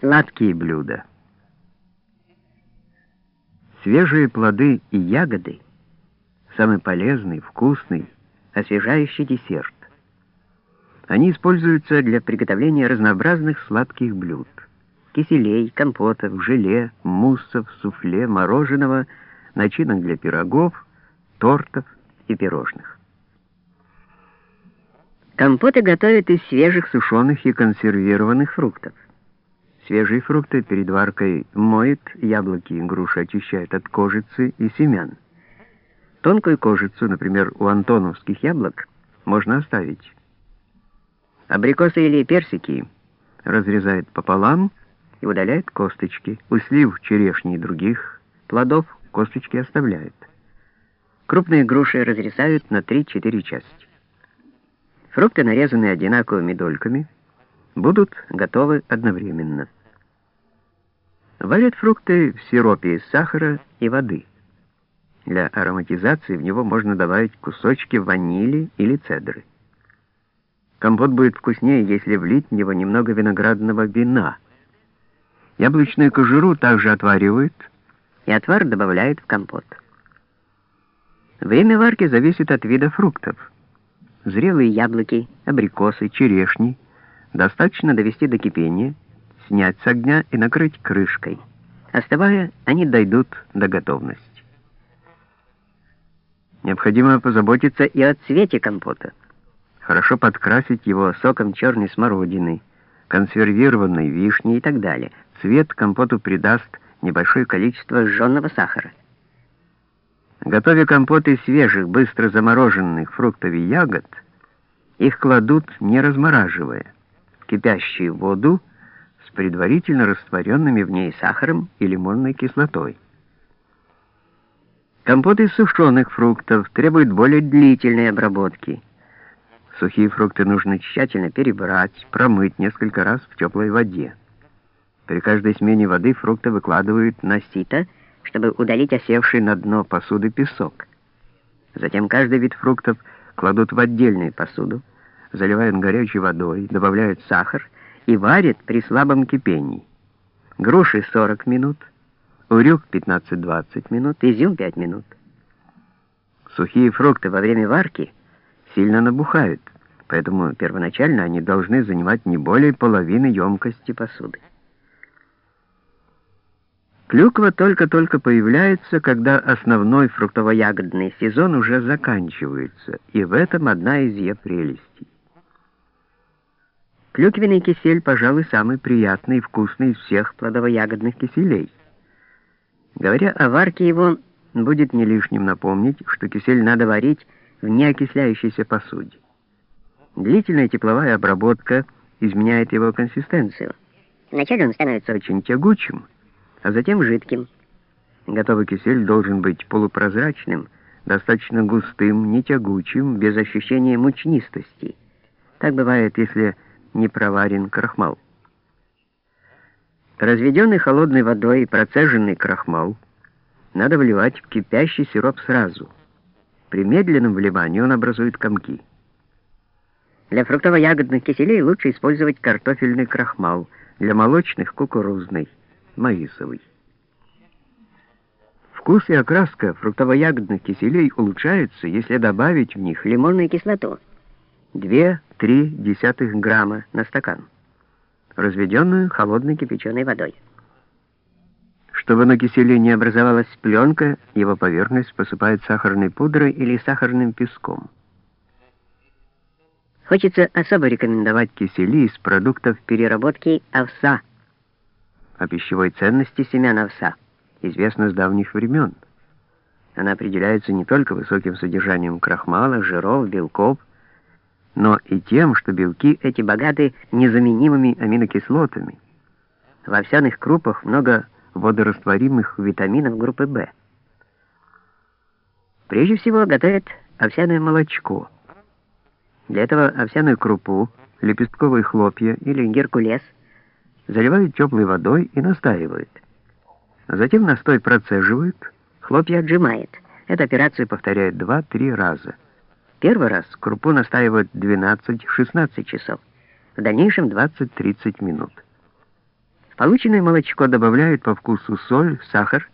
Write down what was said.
Сладкие блюда. Свежие плоды и ягоды — самый полезный, вкусный, освежающий десерт. Они используются для приготовления разнообразных сладких блюд. Киселей, компотов, желе, муссов, суфле, мороженого, начинок для пирогов, тортов и пирожных. Компоты готовят из свежих сушеных и консервированных фруктов. Свежие фрукты перед варкой моют, яблоки и груши очищают от кожицы и семян. Тонкую кожицу, например, у антоновских яблок, можно оставить. Абрикосы или персики разрезают пополам и удаляют косточки. У слив, черешни и других плодов косточки оставляют. Крупные груши разрезают на 3-4 части. Фрукты, нарезанные одинаковыми дольками, будут готовы одновременно. Варят фрукты в сиропе из сахара и воды. Для ароматизации в него можно добавить кусочки ванили или цедры. Компот будет вкуснее, если влить в него немного виноградного вина. Яблочную кожуру также отваривают, и отвар добавляют в компот. Время варки зависит от вида фруктов. Зрелые яблоки, абрикосы, черешни достаточно довести до кипения – снять с огня и накрыть крышкой. Остывая, они дойдут до готовности. Необходимо позаботиться и о цвете компота. Хорошо подкрасить его соком черной смородины, консервированной вишни и так далее. Цвет компоту придаст небольшое количество жженного сахара. Готовя компот из свежих, быстро замороженных фруктов и ягод, их кладут, не размораживая, в кипящую воду, предварительно растворенными в ней сахаром и лимонной кислотой. Компот из сушеных фруктов требует более длительной обработки. Сухие фрукты нужно тщательно перебрать, промыть несколько раз в теплой воде. При каждой смене воды фрукты выкладывают на сито, чтобы удалить осевший на дно посуды песок. Затем каждый вид фруктов кладут в отдельную посуду, заливают горячей водой, добавляют сахар и варит при слабом кипении. Груши 40 минут, урюк 15-20 минут, изюм 5 минут. Сухие фрукты во время варки сильно набухают, поэтому первоначально они должны занимать не более половины емкости посуды. Клюква только-только появляется, когда основной фруктово-ягодный сезон уже заканчивается, и в этом одна из ее прелестей. Клюквенный кисель, пожалуй, самый приятный и вкусный из всех плодово-ягодных киселей. Говоря о варке его, будет не лишним напомнить, что кисель надо варить в неокисляющейся посуде. Длительная тепловая обработка изменяет его консистенцию. Вначале он становится очень тягучим, а затем жидким. Готовый кисель должен быть полупрозрачным, достаточно густым, не тягучим, без ощущения мучнистости. Так бывает, если не проварен крахмал. Разведенный холодной водой и процеженный крахмал надо вливать в кипящий сироп сразу. При медленном вливании он образует комки. Для фруктово-ягодных киселей лучше использовать картофельный крахмал, для молочных — кукурузный, маисовый. Вкус и окраска фруктово-ягодных киселей улучшаются, если добавить в них лимонную кислоту. 2-3 десятых грамма на стакан, разведенную холодной кипяченой водой. Чтобы на киселе не образовалась пленка, его поверхность посыпают сахарной пудрой или сахарным песком. Хочется особо рекомендовать кисели из продуктов переработки овса. О пищевой ценности семян овса известно с давних времен. Она определяется не только высоким содержанием крахмала, жиров, белков, но и тем, что белки эти богаты незаменимыми аминокислотами. В овсяных крупах много водорастворимых витаминов группы В. Прежде всего готовят овсяное молочко. Для этого овсяную крупу, лепестковые хлопья или геркулес заливают теплой водой и настаивают. Затем настой процеживают, хлопья отжимает. Эту операцию повторяют 2-3 раза. Первый раз крупу настаивают 12-16 часов, в дальнейшем 20-30 минут. полученное молочко добавляют по вкусу соль, сахар